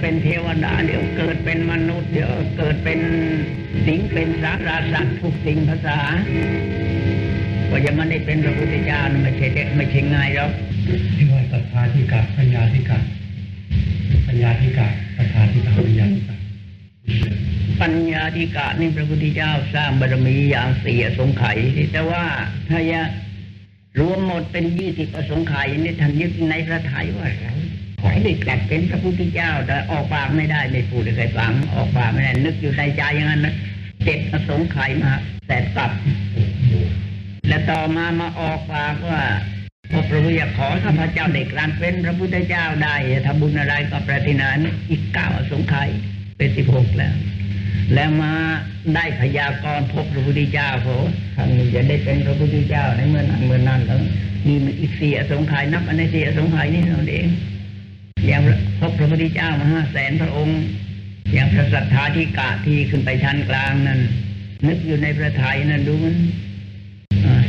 เป็นเทวดาเดี๋ยวเกิดเป็นมนุษย์เดี๋ยวเกิดเป็นสิงเป็นสาราสัตว์ทุกสิ่งภาษากว่าจะมันได้เป็นพระพุทธเจ้าไม่ใช่เด็กไม่ใช่ง่ายหรอกที่ว่าศรัทธาธิกาปัญญาธิกาปัญญาธิกาศรัทธาธิกาปัญญาธิกาปัญญาธิกะนี่พระพุทธเจ้าสร้างบารมีอย่างสี่อสงไขยแต่ว่าถ้าจะรวมหมดเป็นยี่สิบอสงไขยนี่ท่านยึดในพระทัยว่าเรา ขอให้ได้กลับเป็นพระพุทธเจ้า แต่ออกปากไม่ได้ไม่พูดให้ใครฟังออกปากไม่ได้นึกอยู่ในใจอย่างนั้นนะเจ็ดอสงไขยมาแสนกลับ และต่อมามาออกปากว่าพระพุทธอยากขอข้าพเจ้าเด็กรันเป็นพระพุทธเจ้าได้ทำบุญอะไรก็ปรารถนานอีกเก้าอสงไขยเป็นสิบหกแล้วแล้วมาได้พยากรณ์พบพระพุทธเจ้าโหครั้งนี้จะได้เป็นพระพุทธเจ้าในเมื่อนั้นเมื่อนั้นแล้วมีมันอีกสี่อสงไขยนับอันในสี่อสงไขยนี่เท่านั้นเอง อย่างพบพระพุทธเจ้ามาห้าแสนพระองค์ อย่างพระสัทธาธิกะที่ขึ้นไปชั้นกลางนั้น นึกอยู่ในพระทัยนั้นดูมัน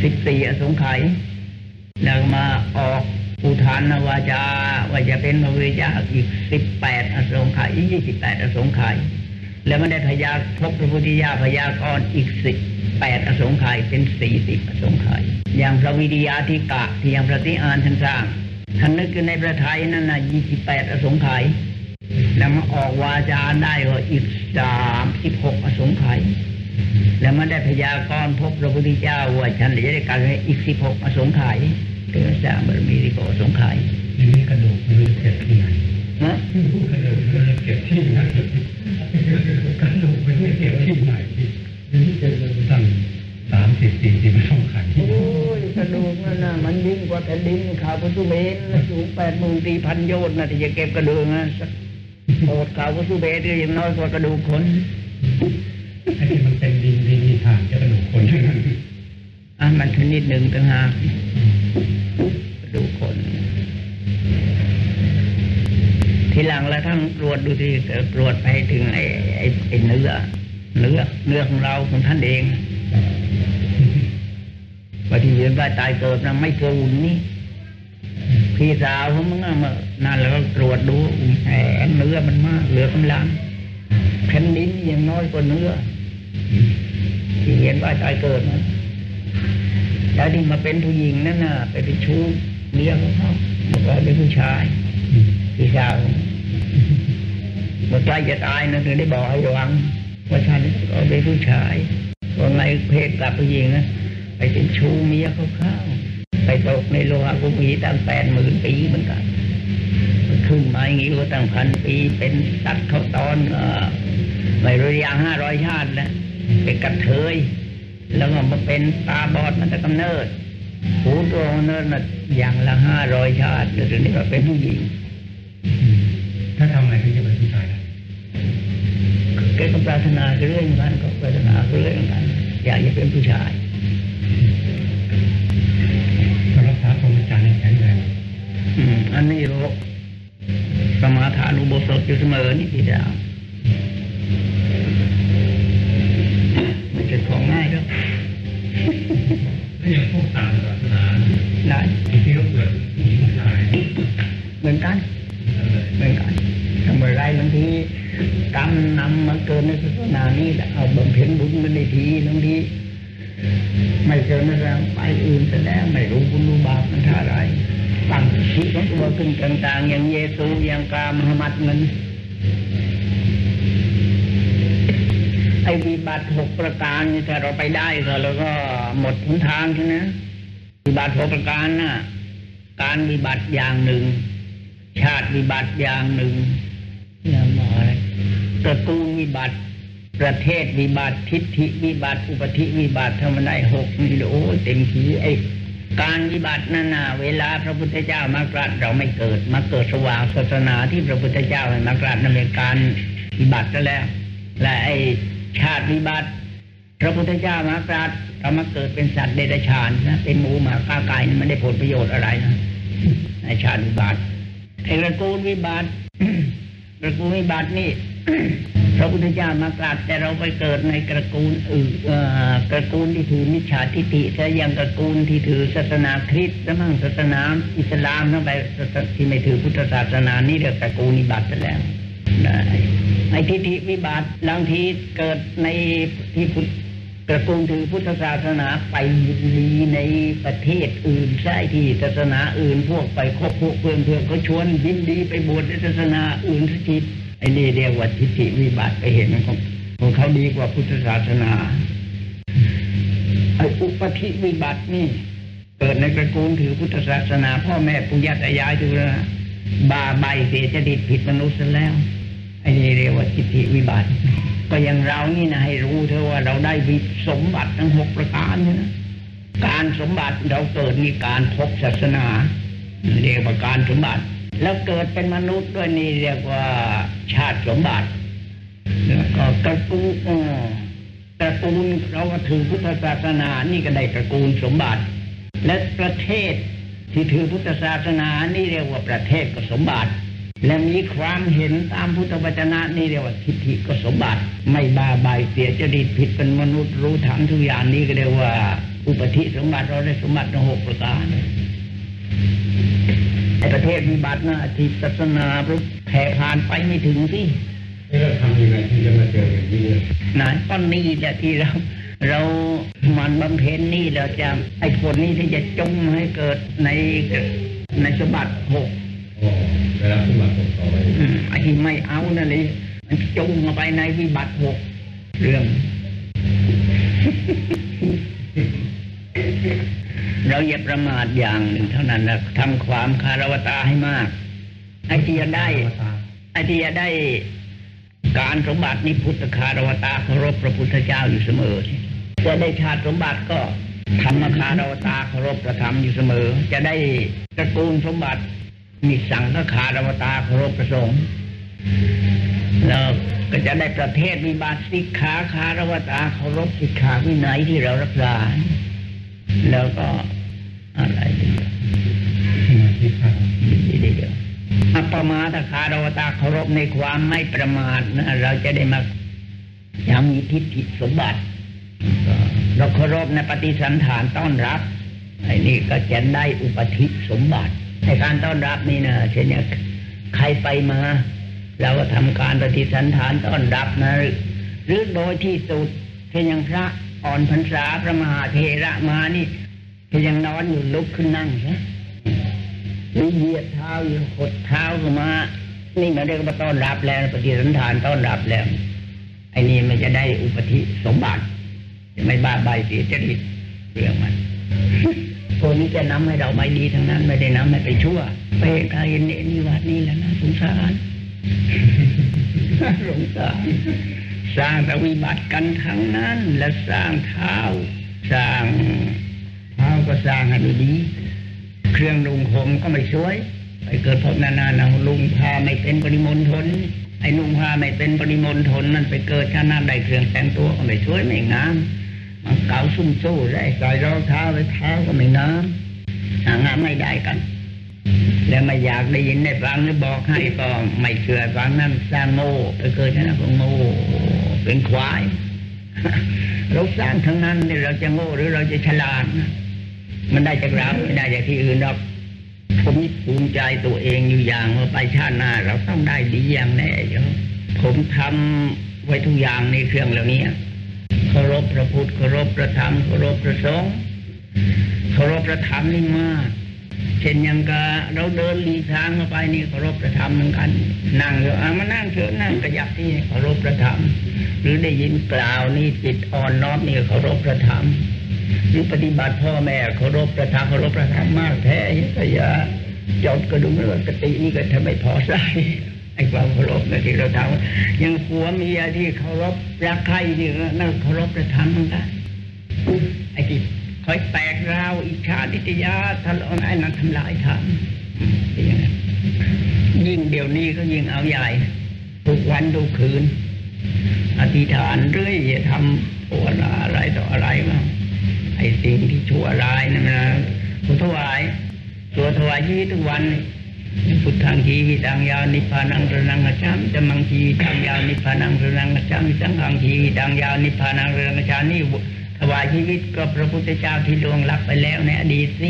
สิบสี่อสงไขยแล้วมาออกอุทานวาจาว่าจะเป็นพระพุทธเจ้าอีกสิบแปดอสงไขยยี่สิบแปดอสงไขยแล้วมันได้พยาพบพระพุทธเจ้าพยากรณ์อีกสิบแปดอสงไขยเป็นสี่สิบอสงไขยอย่างพระวิริยาธิกะที่ยังพระติอานท่านสร้าง ท่านนึกอยู่ในพระไทยนั่นนะยี่สิบแปดอสงไขยแล้วมาออกวาจาได้ก็อีกสามสิบหกอสงไขยแล้วมันได้พยากรณ์พบพระพุทธเจ้าว่าฉันจะได้การอีกสิบหกอสงไขยเกิดสร้างบารมีที่อสงไขยทีนี้กระดูกมันจะเก็บที่ไหนนะกระดูกมันจะเก็บที่ไหนกระดูกมันจะเก็บที่ไหนนี่เป็นตั้ง สามสิบสี่สิบไม่ต้องขันโอ้ยกระดูกนั่นนะมันยิ่งกว่าแผ่นดินข่าวพระสุเมนนะสูงแปดหมื่นสี่พันโยชน์นะที่จะเก็บกระดูกนะโอดข่าวพระสุเมนก็ยังน้อยกว่ากระดูกคนไอ้ที่มันเป็นดินดินมีทางจะกระดูกคนทั้งนั้นอะมันชนิดหนึ่งต่างหากกระดูกคนทีหลังแล้วทั้งตรวจดูที่ตรวจไปถึงไอ้ไอ้ไอ้เนื้อเนื้อเนื้อของเราของท่านเอง ว่าที่เวียนว่ายตายเกิดนะไม่เกินอุ่นนี่พี่สาวเขามึงอะมานั่นแล้วก็ตรวจดูแหมเนื้อมันมากเหลือกำลังแผ่นดินยังน้อยกว่าเนื้อที่เห็นว่าตายเกิดนะแล้วที่มาเป็นผู้หญิงนั่นน่ะไปเป็นชู้เลี้ยงเขาบอกว่าเป็นผู้ชายพี่สาวเมื่อใกล้จะตายนะถึงได้บอกให้ระวังว่าฉันก็เป็นผู้ชายว่าไงเพศกลับผู้หญิงนะ ไปเป็นชู้เมียเขาเข้าไปตกในโลหะกุมีตั้งแปดหมื่นปีเหมือนกันขึ้นมาอย่างนี้ก็ตั้งพันปีเป็นสัตว์เขาตอนเอ่อไม่รู้อย่างห้าร้อยชาติแล้วเป็นกระเทย แล้วก็มาเป็นตาบอดมันแต่กำเนิดหูตัวกำเนิดน่ะอย่างละห้าร้อยชาติเดี๋ยวนี้มาเป็นผู้หญิง ถ้าทำอะไรถึงจะเป็นผู้ชายได้แกก็ปรารถนาคือเรื่องนั้นก็ปรารถนาคือเรื่องนั้นอยากจะเป็นผู้ชาย อืมอันนี้โรคสมาทานอุโบสถอยู่เสมอนี่พี่ดาวไม่ใช่ของง่ายแล้วถ้าอย่างพวกต่างศาสนาได้ที่เขาเกิดผู้หญิงผู้ชายเหมือนกันเหมือนกันทำอะไรบางทีกรรมนำมาเกิดในศาสนานี้แล้วเอาบำเพ็ญบุญมันในทีบางทีไม่เกินแล้วไปอื่นแต่แล้วไม่รู้บุญรู้บาปมันเท่าไหร ตั้งชีวิของตัวขึ้นต่างๆ อย่างเยซูอย่างกามหมัดมันไอ้วิบัติหกประการนี่ถ้าเราไปได้ก็แล้วก็หมดหนทางใช่ไหมวิบัติหกประการน่ะ การวิบัติอย่างหนึ่ง ชาติวิบัติอย่างหนึ่งอย่างหมอะไรตระกูลวิบัติ ประเทศวิบัติทิฏฐิวิบัติ อุปธิวิบัติทำมาได้หกนี่โอ้เต็มทีไอ้ การวิบัตินั่นนะเวลาพระพุทธเจ้ามากรัสเราไม่เกิด มาเกิดสว่างศาสนาที่พระพุทธเจ้ามากรัสนั่นเป็นการวิบัติแล้ว และไอชาติวิบัติ พระพุทธเจ้ามากรัสเรามาเกิดเป็นสัตว์เดรัจฉานนะเป็นหมูหมากาไก่นี่มันได้ผลประโยชน์อะไรนะไอชาติวิบัติไอระกูลวิบัติระกูลวิบัตินี่ พระพุทธเจ้ามากราบแต่เราไปเกิดในตระกูลอื่นเอ่อตระกูลที่ถือมิจฉาทิฏฐิแต่ยังตระกูลที่ถือศาสนาคริสต์และมั่งศาสนาอิสลามทั้งไปที่ไม่ถือพุทธศาสนานี่เรียกตระกูลวิบัติแล้วได้ไอ้ทิฏฐิวิบัติบางทีเกิดในที่พุทธตระกูลถือพุทธศาสนาไปยินดีในประเทศอื่นใช่ที่ศาสนาอื่นพวกไปคบพวกเพื่อนเพื่อนเขาชวนยินดีไปบวชในศาสนาอื่นสักที ไอ้นี่เรียกว่าทิฏฐิวิบัติไปเห็นของของเขาดีกว่าพุทธศาสนาไอ้อุปธิวิบัตินี่ เกิดในตระกูลถือพุทธศาสนา พ่อแม่ปู่ย่าตายายถือนะบาใบเสียจดิตผิดมนุษย์ซะแล้วไอ้นี่เรียกว่าทิฏฐิวิบัติ ก็อย่างเรานี่นะให้รู้เถอว่าเราได้วิสมบัติทั้งหกประการนี่นะการสมบัติเราเกิดมีการพบศาสนาเรียกว่าการสมบัติ แล้วเกิดเป็นมนุษย์ด้วยนี่เรียกว่าชาติสมบัติ แล้วก็ตระกูลเอ่อตระกูลเราก็ถือพุทธศาสนานี่ก็ได้ตระกูลสมบัติ และประเทศที่ถือพุทธศาสนานี่เรียกว่าประเทศก็สมบัติ และมีความเห็นตามพุทธวจนะนี่เรียกว่าทิฏฐิก็สมบัติ ไม่บาใบายเสียจริตผิดเป็นมนุษย์รู้ธรรมทุกอย่างนี่ก็เรียกว่า อุปธิสมบัติเราได้สมบัติหกประการ ในประเทศวิบัตินะที่ศาสนาแผ่ผ่านไปไม่ถึงที่นี่เราทำยังไงที่จะมาเจออย่างนี้เนี่ยนะต้นนี้แหละที่เราเรามันบำเพ็ญนี่เราจะไอ้คนนี้ที่จะจงให้เกิดในในสมบัติหกอ๋อเวลาสมัครผมต่อไปอืมไอ้ที่ไม่เอานั่นเลยมันจงมาไปในวิบัติหกเรื่อง เราอย่าประมาทอย่างหนึ่งเท่านั้นนะทำความคารวตาให้มากไอ้ที่จะได้ไอ้ที่จะได้การสมบัตินี้พุทธคารวตาเคารพพระพุทธเจ้าอยู่เสมอ จะได้ชาติสมบัติก็ธรรมคารวตาเคารพพระธรรมอยู่เสมอ จะได้ตระกูลสมบัติมีสังฆคารวตาเคารพพระสงฆ์แล้วก็จะได้ประเทศวิบัติสิกขาคารวตาเคารพสิกขาวินัยที่เรารักษาแล้วก็ อะไรดีสมาธิครับเดียวอัปมาตคารวตาเคารพในความไม่ประมาทนะเราจะได้มายังมีทิฏฐิสมบัติเราเคารพในปฏิสันฐานต้อนรับไอ้นี่ก็จะได้อุปธิสมบัติ ในการต้อนรับนี่นะเช่นอย่างใครไปมาเราก็ทำการปฏิสันฐานต้อนรับนะหรือโดยที่สุดเช่นอย่างพระอ่อนพรรษาพระมหาเทระมานี่ เช่นอย่างนอนอยู่ลุกขึ้นนั่งใช่หรือเหยียดเท้าอยู่หดเท้าเข้ามา นี่มันเรียกว่าต้อนรับแล้วปฏิสันฐานต้อนรับแล้วไอ้นี่มันจะได้อุปธิสมบัติจะไม่บ้าใบเสียจริตเรื่องมันคนนี้จะนำให้เราไม่ดีทั้งนั้น ไม่ได้นำให้ไปชั่ว ไปเห็นใครเนนี่นี่วัดนี่แหล้วนะสงสารสงสารสร้างแต่วิบัติกันทั้งนั้น และสร้างเท้า สร้าง ก็สร้างให้ไม่ดี เครื่องลุงผมก็ไม่สวย ไปเกิดพบนานานาลุงพาไม่เป็นปริมณฑลไอ้ลุงพาไม่เป็นปริมณฑลนั่นไปเกิดชาติหนาได้เครื่องแต่งตัวก็ไม่สวยไม่งามมันเก่าซุ่มสู้ได้ใส่รองเท้าไปเท้าก็ไม่งามหางามไม่ได้กัน แล้วไม่อยากได้ยินได้ฟังหรือบอกให้ก็ไม่เชื่อฟังนั่นสร้างโง่ไปเกิดชาติหนาก็โง่เป็นควายเราสร้างทั้งนั้นเนี่ยเราจะโง่หรือเราจะฉลาดนะ มันได้จากเราไม่ได้จากที่อื่นหรอกผมภูมิใจตัวเองอยู่อย่างว่าไปชาติหน้า เราต้องได้ดีอย่างแน่ยู่ผมทำไว้ทุกอย่างในเครื่องเหล่านี้เคารพพระพุทธเคารพพระธรรมเคารพพระสงฆ์เคารพพระธรรมนี่มากเช่นอย่างกับเราเดินลีทางเข้าไปนี่เคารพพระธรรมเหมือนกัน นั่งอยู่อะมานั่งเถอะนั่งกระยับที่เคารพพระธรรม หรือได้ยินกล่าวนี่จิตอ่อนน้อมนี่เคารพพระธรรม หรือปฏิบัติพ่อแม่เคารพประธรรมเคารพประธรรมากแท้ก็อย่าจบกระดุมเรื่องกตินี่ก็ทำไม่พอใส่ไอ้ความเคารพนะที่เราทำยังผัวเมียที่เคารพรักใครนี่นั่นเคารพประธรรมเหมือนกันไอ้ที่คอยแตกราวอิจฉาทิฏยาทะเลาะไอ้นั้นทำลายธรรมอืมเป็นอย่างนั้นยิ่งเดี๋ยวนี้ก็ยิ่งเอาใหญ่ทุกวันทุกคืน อธิษฐานเรื่อยจะทำภาวนาอะไรต่ออะไรบ้า ไอ้สิ่งที่ชั่วร้ายนั่นนะคุณถวายตัวถวายชีวิตทุกวันพุทธังชีวิตังยาวนิพพานังสรนังกัจฉามจะมังชีวิตังยาวนิพพานังสรนังกัจฉามิสังฆังชีวิตังยาวนิพพานังสรนังกัจฉามนี่ถวายชีวิตก็พระพุทธเจ้าที่ลวงลับไปแล้วในอดีตสิ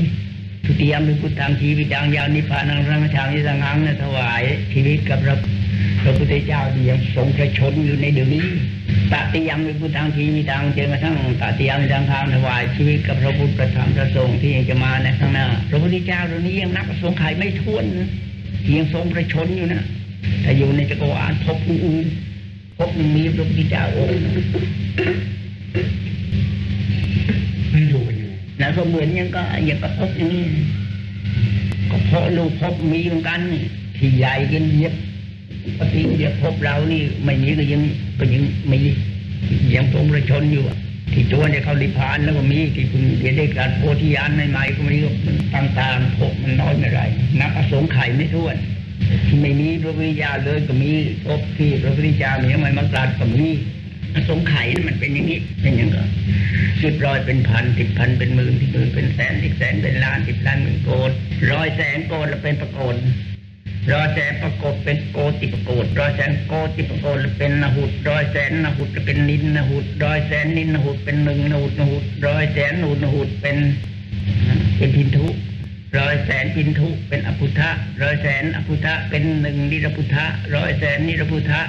ทุติยมพิพุทธังชีวิตังยาวนิพพานังสรนังกัจฉามิสังฆังเนี่ยถวายชีวิตกับพระพระพุทธเจ้าที่ยังทรงพระชนอยู่ในเดี๋ยวนี้ ตติยังมีพุทธังทีมีตังเจนกระทั่งตติยังมีทางทางถวายชีวิตกับพระพุทธพระธรรมพระสงฆ์ที่จะมาในข้างหน้าพระพุทธเจ้าเดี๋ยวนี้ยังนับสงไขไม่ท้วนนะยังทรงพระชนอยู่นะแต่อยู่ในจักรวาลภพอื่นพหนึ่งมีพระพุทธเจ้าองค์ให้ดูกันอยู่แล้วก็เหมือนยังก็ยังก็ภพอย่างนี้ก็เพราะลูกภพมีเหมือนกันที่ใหญ่กันเย็บปฏิเดียภพเรานี่ไม่มีก็ยัง ก็ยังมียังทรงพระชนอยู่ที่จวนจะเข้าลิพานแล้วก็มีที่คุณเดี๋ยวได้การโพธิญาณใหม่ๆก็มีก็มันต่างๆภพมันน้อยไม่ไรนับอสงไขไม่ท้วนที่ไม่มีพระพุทธเจ้าเลยก็มีภพที่พระพุทธเจ้าเนี่ยไม่มากราดก็มีอสงไขมันเป็นอย่างนี้เป็นอย่างก็สิบร้อยเป็นพันสิบพันเป็นหมื่นสิบหมื่นเป็นแสนสิบแสนเป็นล้านสิบล้านเป็นโกดร้อยแสนโกดแล้วเป็นประโกด ร้อยแสนประกฏเป็นโกติประโกฏร้อยแสนโกติประโกฏเป็นนหุดร้อยแสนนหุดเป็นนินนหุดร้อยแสนนินนหุดเป็นหนึ่งนหุดนหุดร้อยแสนนหุดนหุดเป็นเป็นพินทุร้อยแสนพินทุเป็นอภุทะร้อยแสนอภุทะเป็นหนึ่งนิรพุทธะร้อยแสนนิรพุทธะ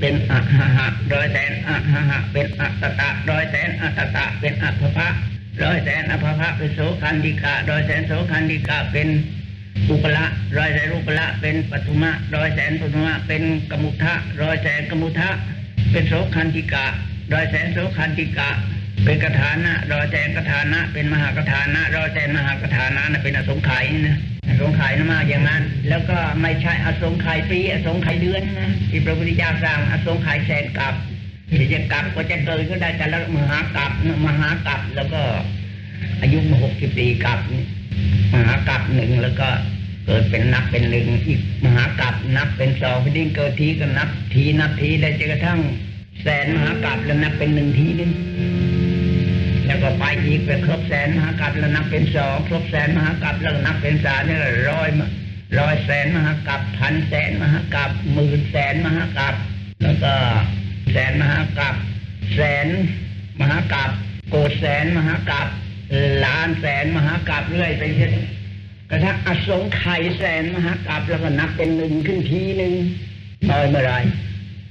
เป็นอะหะหะร้อยแสนอะหะหะเป็นอัตตะร้อยแสนอัตตะเป็นอัภพะร้อยแสนอภพะเป็นโสคันดิกะร้อยแสนโสคันดิกะเป็น อุปละร้อยแสนอุปละเป็นปฐุมะร้อยแสนปฐุมะเป็นกมุทะร้อยแสนกมุทะเป็นโสคันติกะร้อยแสนโสคันติกะ เป็นกฐานะร้อยแสนกฐานะ เป็นมหากฐานะร้อยแสนมหากฐานะเป็นอสงไขยนะอสงไขยนะมากอย่างนั้น แล้วก็ไม่ใช่อสงไขยปีอสงไขยเดือนนะที่พระพุทธเจ้าสร้างอสงไขยแสนกับที่จะกลับก็จะเกิดก็ได้แต่ละมหากลับมหากลับแล้วก็อายุหกสิบสี่กับนี่ มหากรับหนึ่งแล้วก็เกิดเป็นนับเป็นหนึ่งอีกมหากรับนับเป็นสองพอดีเกิดทีก็นับทีนับทีได้จนกระทั่งแสนมหากรับแล้วนับเป็นหนึ่งทีนึงแล้วก็ไปอีกไปครบแสนมหากรับแล้วนับเป็นสองครบแสนมหากรับแล้วนับเป็นสามนี่แหละร้อยร้อยแสนมหากรับพันแสนมหากรับหมื่นแสนมหากรับแล้วก็แสนมหากรับแสนมหากรับโกดแสนมหากรับ ล้านแสนมหากราบเรื่อยไปเช่นกระทั่งอสงไขยแสนมหากราบแล้วก็นับเป็นหนึ่งขึ้นทีหนึ่งน้อยเมื่อไร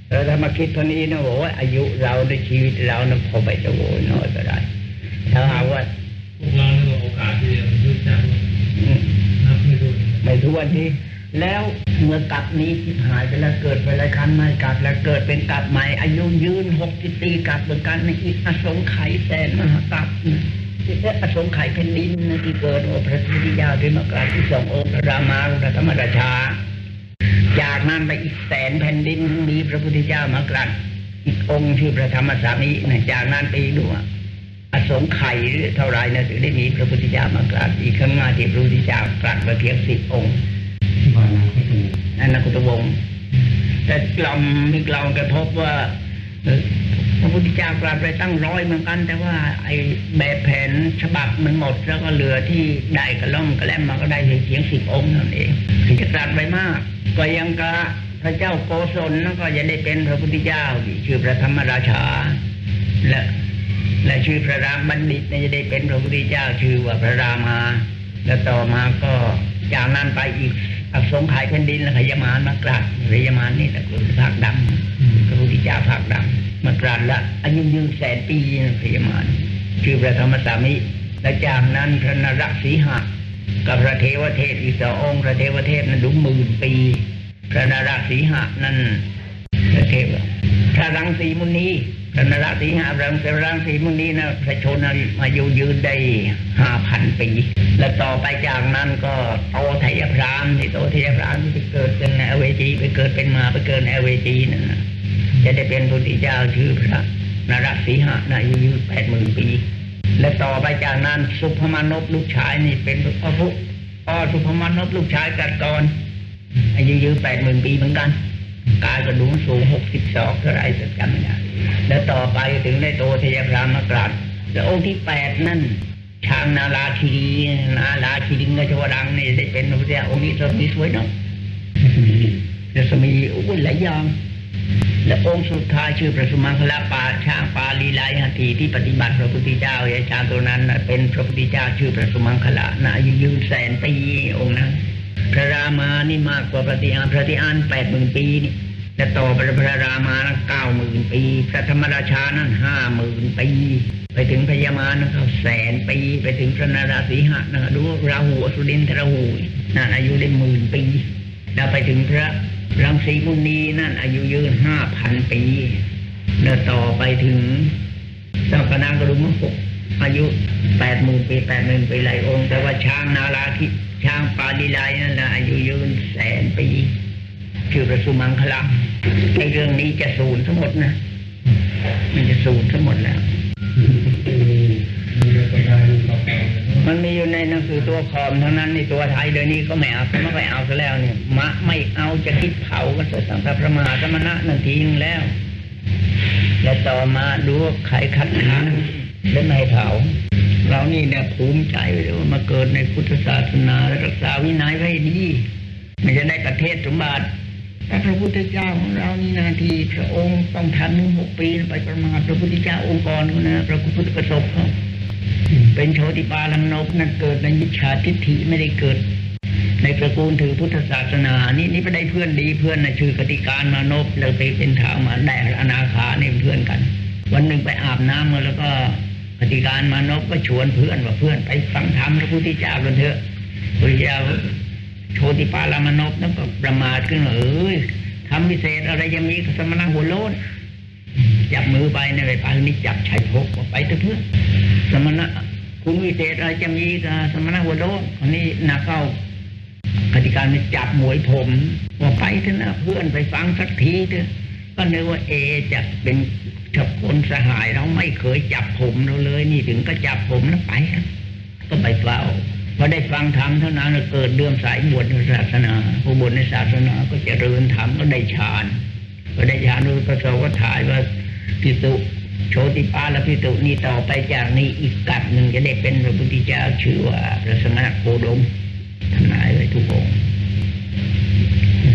แล้วถ้ามาคิดเท่านี้นะโอ้ยอายุเราในชีวิตเรานะพอไปจะโวยน้อยเมื่อไรถ้าหากว่าพวกเราเนี่ยโอกาสที่จะรู้จักอืมนับไม่ดูไม่ทุกวันที่แล้วเมื่อกลับนี้ที่หายไปแล้วเกิดไปหลายครั้งไม่กลับแล้วเกิดเป็นกลับใหม่อายุยืนหกสิบปีกลับเหมือนกันในอีกอสงไขยแสนมหากรา บนะที่แท้อสงไขยแผ่นดินที่เกิดโอพระพุทธเจ้าด้วยมากราที่สององค์พระรามาพระธรรมราชา จากนั้นไปอีกแสนแผ่นดินมีพระพุทธเจ้ามากราบอีกองค์ชื่อพระธรรมสามีนะจากนั้นไปอีกด้วยอสงไขยหรือเท่าไรนะถึงได้มีพระพุทธเจ้ามากราบอีกข้างหน้าที่พระพุทธเจ้ากราบมาเพียงสิบองค์บานาก็ดูนั่นนะคุณตวงศ์แต่กล่อมมีกล่อมกระทบว่า พระพุทธเจ้ากราบไปตั้งร้อยเหมือนกัน แต่ว่าไอ้แบบแผนฉบับมันหมดแล้วก็เหลือที่ได้กระล่องกระแลมมาก็ได้เพียงสิบองค์นั่นเองที่จะกราบไปมาก ก็ยังกะพระเจ้าโกศลนั่นก็จะได้เป็นพระพุทธเจ้าชื่อพระธรรมราชา และและชื่อพระรามบัณฑิตนี่ยจะได้เป็นพระพุทธเจ้าชื่อว่าพระรามา แล้วต่อมาก็จากนั้นไปอีกอสงไขยแผ่นดินแล้วขยมานมากราบขยมานนี่ตระกูลภาคดำพระพุทธเจ้าภาคดำ มากราละอายุยืนแสนปีนะขยมานชื่อพระธรรมสามิและจากนั้นพระนรสีหะกับพระเทวเทพอีกสององค์พระเทวเทพนั้นดูหมื่นปี พระนรสีหะนั้นพระเทวพระรังสีมุนีพระนรสีหะพระรังสีมุนีนะพระชนมายุยืนได้ห้าพันปี และต่อไปจากนั้นก็โตทยพรามที่โตทยพรามที่ไปเกิดเป็นในอเวจีไปเกิดเป็นมาไปเกิดในอเวจีนั่นนะ จะได้เป็นพระพุทธเจ้าชื่อพระนรสีหะนะอายุยืนแปดหมื่นปี และต่อไปจากนั้นสุภมานพลูกชายนี่เป็นพระพุพ่อสุภมานพลูกชายกัดกรอายุยืนแปดหมื่นปีเหมือนกันกายกระดูกสูงหกสิบสองเท่าไรสักจำไม่ได้แล้วต่อไปถึงได้โตเทยพรามากราชแล้วองค์ที่แปดนั่นช้างนาราคีรีนาราคีริงกชวรังนี่ได้เป็นพระพุทธเจ้าองค์นี้สมีสวยเนาะไม่มีจะสมีอุ้ยหลายอย่าง และองค์สุดท้ายชื่อพระสุมังคลปาช้างปาลีไลหัตถีที่ปฏิบัติพระพุทธเจ้าไอ้ชาตัวนั้นเป็นพระพุทธเจ้าชื่อพระสุมังคละนะอายุยืนแสนปีองค์นั้นพระรามานี่มากกว่าปฏิอานพระติอานแปดหมื่นปีนี่จะต่อไปพระรามานะเก้าหมื่นปี พระธรรมราชานั้นห้าหมื่นปี ไปถึงพญามารนะครับแสนปี ไปถึงพระนาราสีหะนะดูราหูอสุรินทราหูนั่นอายุได้หมื่นปีแล้วไปถึงพระ รังสีมุนีนั่นอายุยืนห้าพันปีแล้วต่อไปถึงเจ้ากนางกรุมหกอายุแปดหมื่นปีแปดหมื่นปีหลายองค์ แต่ว่าช้างนาราธิช้างปาลีไลนั่นนะอายุยืนแสนปีชื่อประสุมังคลังในเรื่องนี้จะสูญทั้งหมดนะมันจะสูญทั้งหมดแล้วมีเรื่องการต่อไป มันมีอยู่ในหนังสือตัวคอมเท่านั้นในตัวไทยเดี๋ยวนี้ก็ไม่เอาไม่ค่อยเอาซะแล้วเนี่ยมะไม่เอาจะคิดเผาก็จะสังฆพระมหาสมณะนาทีนึงแล้ว แล้วต่อมาดูว่าใครคัดค้านและไม่เผาเรานี่เนี่ยภูมิใจเลยว่ามาเกิดในพุทธศาสนาและรักษาวินัยไว้ดีมันจะได้ประเทศสมบัติแต่พระพุทธเจ้าของเรานี่นาทีพระองค์ต้องทำหนึ่งหกปีไปประมาทพระพุทธเจ้าองค์กรเขานะพระพุทธประสบเขา เป็นโชติปาลังนกนั่นเกิดในยิจฉาทิฏฐิไม่ได้เกิด ในตระกูลถือพุทธศาสนา นี่นี่ไปได้เพื่อนดีเพื่อนนะชื่อกติการมานพเลยไปเป็นทางมาได้อนาคาเนี่ยเป็นเพื่อนกัน วันหนึ่งไปอาบน้ำมาแล้วก็กติการมานพก็ชวนเพื่อนว่าเพื่อนไปฟังธรรมพระพุทธเจ้ากันเถอะพระพุทธเจ้าโชติปาลามานพนั่นก็ประมาทขึ้นว่าเอ้ยทำพิเศษอะไรยังมีสมณะหัวโลน จับมือไปในไปไปนี่จับชายพกว่าไปเถอะเพื่อนสมณะคุณวิเศษอะไรจะมีกับสมณะหัวโดนคนนี้นาเข้ากติการมันจับหมวยผมว่าไปเถอะนะเพื่อนไปฟังสักทีเถอะก็นึกว่าเอจะเป็นถ้าคนสหายเราไม่เคยจับผมเราเลย นี่ถึงก็จับผมนะไปก็ไปเฝ้าพอได้ฟังธรรมเท่านั้นเกิดเรื่องสายบวชในศาสนาผู้บวชในศาสนาก็จะเริญธรรมก็ได้ฌานก็ได้ฌานรู้ก็สก็ถ่ายว่า พิสุโชติปาและพิสุนี่ต่อไปจากนี้อีกกับหนึ่งจะได้เป็นพระพุทธเจ้าชื่อว่าพระสมณโคดมทำนายไว้ทุกองค์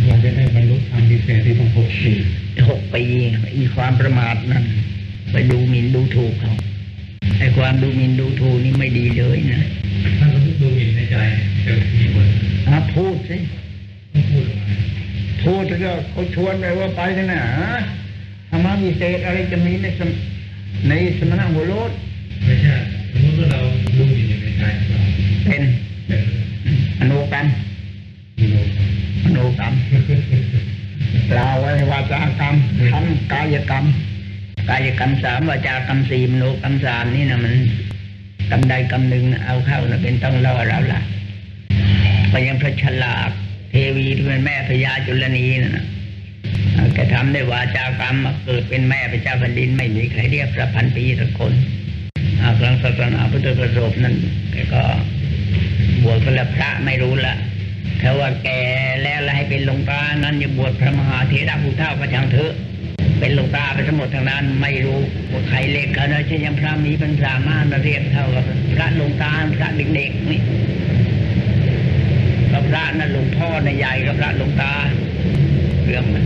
เราจะได้บรรลุธรรมพิเศษที่ต้องหกสี่หกปีอีความประมาทนั้นไปดูหมิ่นดูถูกเขาไอ้ความดูหมิ่นดูถูกนี่ไม่ดีเลยนะถ้าเราดูหมิ่นในใจจะมีผลอะพูดสิต้องพูดออกมาพูดก็เขาชวนไปว่าไปกันนะ ธรรมะวิเศษอะไรจะมีในสมในสมณะหัวโลดไม่ใช่สมมติว่าเราดูหมิ่นอยู่ในใจของเราเป็นเป็นอนุกรรมกิโลอนุกรรมกล่าวไว้วาจากรรมทำกายกรรม กายกรรมสามวาจากรรมสี่มโนกรรมสามนี่นะมันกรรมใดกรรมหนึ่งเอาเข้านะเป็นต้องเล่าเราละก็ยังพระฉลาดเทวีที่เป็นแม่พญาจุลนีนะนะแกทำได้วาจากรรมเกิดเป็นแม่พระเจ้าแผ่นดินไม่มีใครเรียกพระพันปีสักคนครั้งศาสนาพุทธประสบนั้นแกก็บวชเป็นพระไม่รู้ละถ้าว่าแกแล้วแล้วให้เป็นหลวงตานั้นจะบวชพระมหาเถระผู้เท่าก็ช่างเถอะเป็นหลวงตาไปทั้งหมดทางนั้น ไม่รู้ว่าใครเล็กเขานะเช่นยังพระมีปัญญามากมาเรียกเท่ากับพระหลวงตาพระเด็กๆนี่ก็พระนั่นหลวงพ่อในใหญ่กับพระหลวงตาเรื่องมัน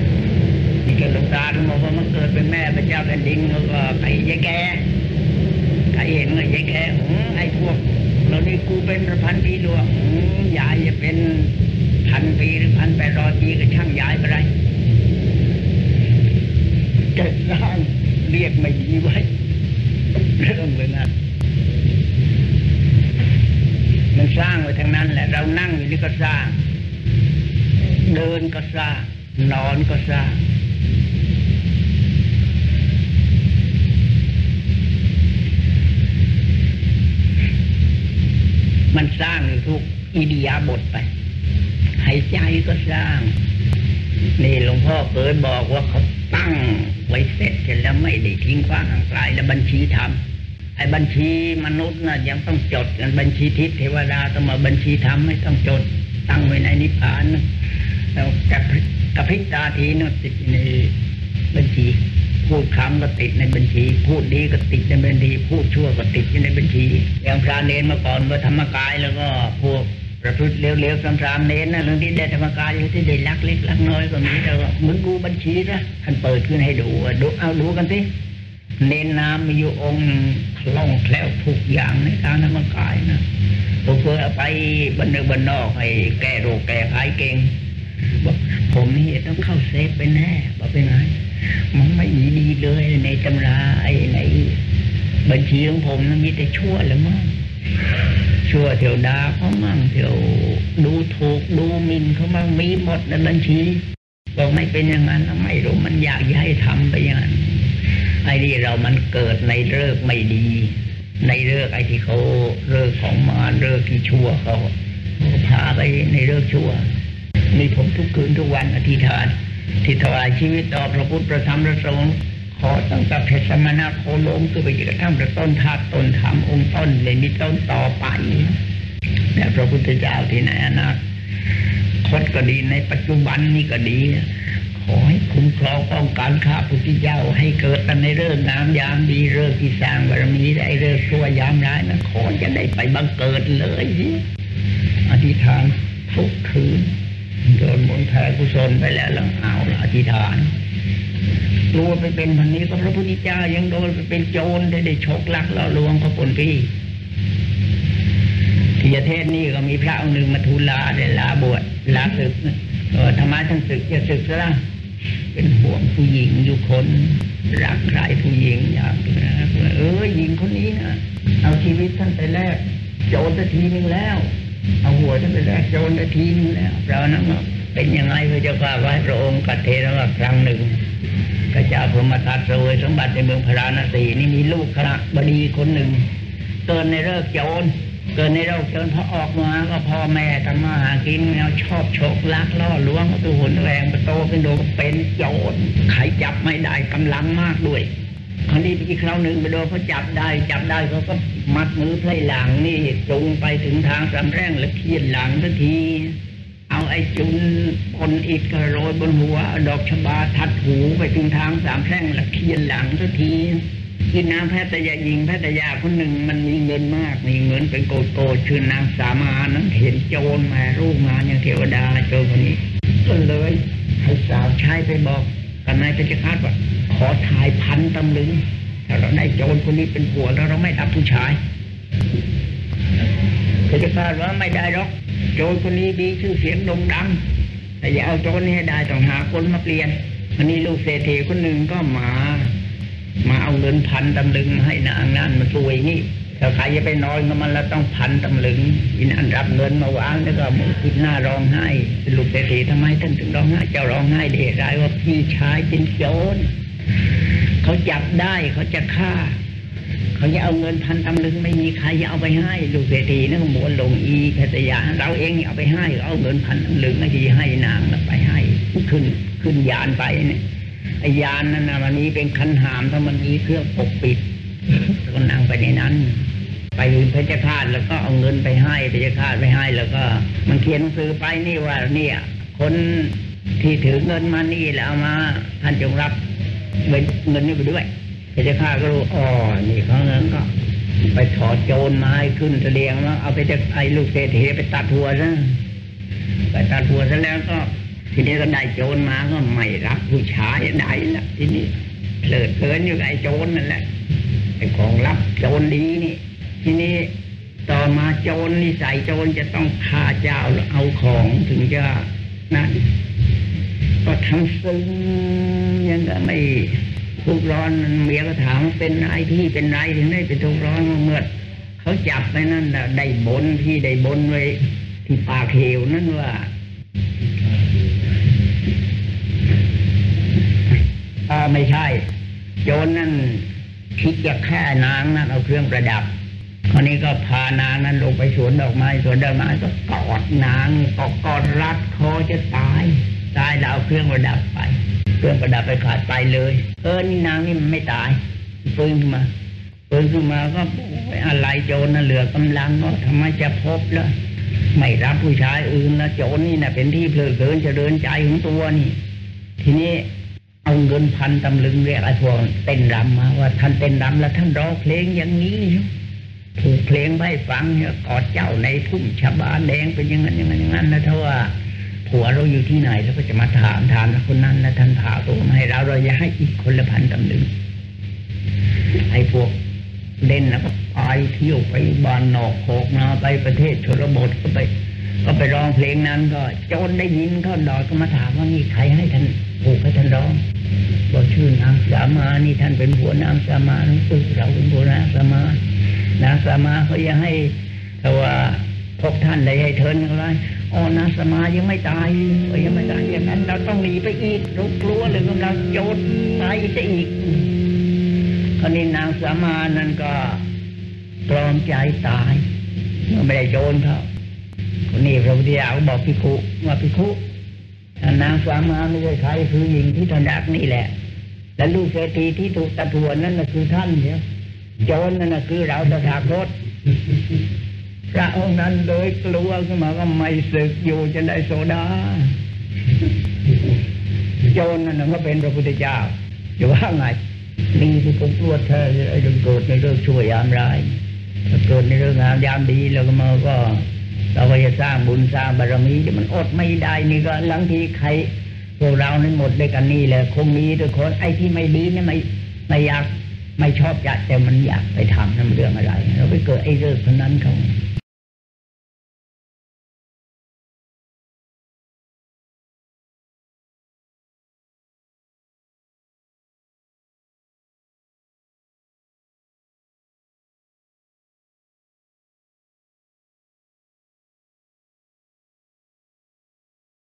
นี่แกหลวงตาทั้งหมดว่ามันเกิดเป็นแม่พระเจ้าแผ่นดินแล้วก็ไอ้ยายแกใครเห็นก็ยายแกอไอ้พวกเรานี่กูเป็นพระพันปีดวงยายจะเป็นพันปีหรือพันแปดร้อยปีก็ช่างยายไปเลยจะสร้างเรียกไม่ดีไว้เรื่องเลยนะมันสร้างไว้ทั้งนั้นแหละ เรานั่งอยู่นี่ก็สร้าง เดินก็สร้าง นอนก็สร้าง สร้างทุกอิริยาบถไปหายใจก็สร้าง นี่หลวงพ่อเคยบอกว่าเขาตั้งไว้เสร็จแล้วไม่ได้ทิ้งขว้างห่างไกลแล้วบัญชีทำไอ้บัญชีมนุษย์น่ะยังต้องจดกันบัญชีทิพเทวดาต้องมาบัญชีทำไม่ต้องจด ตั้งไว้ในนิพพานแล้วกับกระพริบตาทีนึงติดในบัญชี พูดคำก็ติดในบัญชี พูดดีก็ติดในบัญชี พูดชั่วก็ติดอยู่ในบัญชี อย่างพระเนนมาก่อนว่าธรรมกายแล้วก็พวกประพฤติเร็วๆสามๆเน้นนะเรื่องที่ได้ธรรมกายอยู่ที่ได้ลักเล็กลักน้อยก็มีแต่ว่ามึงดูบัญชีนะท่านเปิดขึ้นให้ดูดูเอาดูกันสิเน้นน้ำมีอยู่องค์คล่องแคล่วทุกอย่างในทางธรรมกายนะผมเคยเอาไปบันเนกบันนอกให้แก้โรคแก้ภัยเก่งบบอกผมนี่ต้องเข้าเซฟไปแน่บอกเป็นไง มันไม่มีดีเลยในตำราไอ้ในบัญชีของผมมันมีแต่ชั่วแหละมั้งชั่วเที่ยวดาเขามั่งเที่ยวดูถูกดูหมินเขามั่งมีหมดในบัญชีบอกไม่เป็นอย่างนั้นไม่รู้มันอยากให้ทำไปอย่างนั้นไอ้นี่เรามันเกิดในเลิกไม่ดี ในเลิกไอ้ที่เขาเลิกของมารเลิกที่ชั่วเขาพาไปในเลิกชั่วนี่ผมทุกคืนทุกวันอธิษฐาน ที่ถวายชีวิตต่อพระพุทธพระธรรมพระสงฆ์ขอตั้งแต่เพชรสมณะโคโลมคือไปกระทั่งต้นธาตุต้นธรรมองค์ต้นเลยมีต้นต่อไปแต่พระพุทธเจ้าที่ในอนาคตก็ดีในปัจจุบันนี่ก็ดีขอให้คุ้มครองป้องกันข้าพุทธเจ้าให้เกิดในเรื่องงามยามดีเรื่องที่สร้างบารมีได้เรื่องชั่วยามร้ายนะขอจะได้ไปบังเกิดเลยอธิษฐานทุกคืน โดนมนแผ่กุศลไปแล้วล้วเอาละอธิษฐานรู้ว่าไปเป็นพันนี้ก็พระพุทธเจ้ายังโดนไปเป็นโจรได้ได้ฉกลักล่อลวงพระปนพี่ที่ประเทศนี่ก็มีพระองค์หนึ่งมาทูลลาได้ลาบวชลาศึกธรรมะทั้งศึกจะศึกซะละเป็นห่วงผู้หญิงอยู่คน รักใครผู้หญิงอยากนะเออหญิงคนนี้นะเอาชีวิตท่านไปแลกโจรสักทีหนึ่งแล้ว เอาหัวท่านไปแลกโจรสักทีนึงแล้วเรานั้นเป็นยังไงพระเจ้าข้าไว้พระองค์กัดเทระว่าครั้งหนึ่งพระจาพรหมทัตเสวยสมบัติในเมืองพาราณสีนี่มีลูกคณะบดีคนหนึ่งเกิดในเลิกโจรเกิดในเลิกโจรพอออกมาก็พ่อแม่ทำมาหากินแนวชอบโชคลักล่อลวงตัวหุนแรงไปโตเป็นโดเป็นโจรใครจับไม่ได้กำลังมากด้วยคราวนี้อีกคราวหนึ่งไปโดนเขาจับได้ จับได้เขาก็ มัดมือไพร่หลังนี่จงไปถึงทางสามแร่งแล้วเคียนหลังทันที เอาไอ้จุนบนอิฐกระโรยบนหัวดอกชบาทัดหูไปถึงทางสามแพร่งแล้วเคียนหลังทันทีที่นางแพทย์ยาหญิงแพทย์ยาคนหนึ่งมันมีเงินมาก มีเงินเป็นโกดโกดชื่อนางสามานั้นเห็นโจรมารูปงานอย่างเทวดาโจรคนนี้ก็เลยให้สาวใช้ไปบอกกับนายเพชรฆาตว่าขอทายพันตำลึง ถ้าเราได้โจรคนนี้เป็นผัวแล้วเราไม่รับผู้ชายเพชรฆาตว่าไม่ได้หรอก โจรคนนี้ดีชื่อเสียงโด่งดัง แต่อย่าเอาโจรนี้ให้ได้ต้องหาคนมาเปลี่ยนวันนี้ลูกเศรษฐีคนหนึ่งก็มา มาเอาเงินพันตำลึงให้นางนั่นมาซวยนี่ถ้าใครจะไปนอนกับมันแล้วต้องพันตำลึงอินอันรับเงินมาวางแล้วก็มือปิดหน้าร้องไห้ลูกเศรษฐีทำไมท่านถึงร้องไห้เจ้าร้องไห้เด็กร้ายว่าพี่ชายเป็นโจร เขาจับได้เขาจะฆ่า เขาจะเอาเงินพันตำลึงไม่มีใครจะเอาไปให้ลูกเศรษฐีนั่นก็หมวนลงอีแพทยาเราเองเอาไปให้เอาเงินพันตำลึงไอ้ที่ให้นางแล้วไปให้ขึ้นขึ้นยานไปเนี่ยไอ้ยานนั่นนะมันนี้เป็นคันหามถ้ามันมีเครื่องปกปิดก็นั่งไปในนั้น ไปเพชฌฆาตแล้วก็เอาเงินไปให้เพชฌฆาตไปให้แล้วก็ มันเขียนหนังสือไปนี่ว่าเนี่ยคนที่ถือเงินมานี่แล้วมาท่านจงรับ เงินเงินนี้ไปด้วยเพชฌฆาก็รู้อ๋อนี่เขาเงินก็ ไปถอดโจรมาให้ขึ้นเสลียงแล้วเอาไปจะไอ้ลูกเศรษฐีไปตัดหัวซะไปตัดหัวซะแล้วก็ ทีนี้ก็ได้โจรมาก็ไม่รับผู้ชายได้ละทีนี้เพลิดเพลินอยู่กับไอ้โจรนั่นแหละไอ้ของรับโจรดีนี่ ทีนี้ต่อมาโจรนี่ใส่โจรจะต้องฆ่าเจ้าแล้วเอาของถึงจะนั่น ก็ทั้งซึ้งยังก็ไม่ทุกร้อนเมียก็ถามเป็นไรพี่เป็นไรถึงได้เป็นทุกร้อนเมื่อเขาจับไปนั่นน่ะได้บนพี่ได้บนไว้ที่ปากเหวนั่นว่าอ่าไม่ใช่ โจรนั่นคิดจะแค่นางนั่นเอาเครื่องประดับคราวนี้ก็พานางนั้นลงไปสวนดอกไม้สวนดอกไม้ก็กอดนางก็กอดรัดคอจะตาย ตายแล้วเอาเครื่องประดับไป เครื่องประดับไปขาดไปเลย เออนี่นางนี่มันไม่ตายฟื้นขึ้นมาฟื้นขึ้นมาก็อะไรโจรน่ะเหลือกำลังก็ทำไมจะพบแล้วไม่รับผู้ชายอื่นนะโจรนี่นะเป็นที่เพลิดเพลินเจริญใจของตัวนี่ ทีนี้เอาเงินพันตำลึงเรียกไอ้พวกเต้นรำมาว่าท่านเต้นรำแล้วท่านร้องเพลงอย่างนี้ถูกเพลงไปฟังเนี่ยกอดเจ้าในทุ่งชะบาแดงเป็นอย่างนั้นอย่างนั้นอย่างนั้นนะถ้าว่า ผัวเราอยู่ที่ไหนแล้วก็จะมาถามถามคนนั้นแล้วท่านพาตัวมาให้เราเราจะให้อีกคนละพันตำลึงไอ้พวกเล่นแล้วก็ไปเที่ยวไปบ้านนอกโคกนาไปประเทศชนบทก็ไป ก็ไปร้องเพลงนั้นก็จนได้ยินเขาดอดก็มาถามว่านี่ใครให้ท่านผูกให้ท่านร้องบอกชื่อนางสามานี่ท่านเป็นผัวนางสามาหนังสือเราเป็นผัวนางสามานางสามาเขายังให้แต่ว่าพวกท่านได้ให้เทินอะไร อ๋อนาสมายังไม่ตายเออยังไม่ตายอย่างนั้น เราต้องหนีไปอีกรากลัวเลยกำลังโจรตายจะอีกคราวนี้นางสามานั่นก็ปลอมใจตายเมื่อไม่ได้โจรเขาคนนี้พระพุทธเจ้าบอกพิคุว่าพิคุถ้านางสามาไม่ใช่ใครคือหญิงที่ถนักนี่แหละ และลูกเศรษฐีที่ถูกตะทวนนั่นน่ะคือท่านเนี่ยโจรนั่นน่ะคือเราตถาคต ระองค์นั้นเลยกลัวขึ้นมาก็ไม่ศึกอยู่จะได้โสดาโจรนั่นก็เป็นพระพุทธเจ้าจะว่าไงดีที่ผมกลัวเธอไอ้เรื่องเกิดในเรื่องช่วยยามร้ายถ้าเกิดในเรื่องงามยามดีแล้วก็มาก็ เราก็จะสร้างบุญสร้างบารมีที่มันอดไม่ได้นี่ก็หลังทีใครพวกเรานั้นหมดด้วยกันนี่แหละคงมีทุกคนไอ้ที่ไม่ดีนี่ไม่ไม่อยากไม่ชอบจะแต่มันอยากไปทำนั่นเรื่องอะไรเราไปเกิดไอ้เรื่องคนนั้นเขา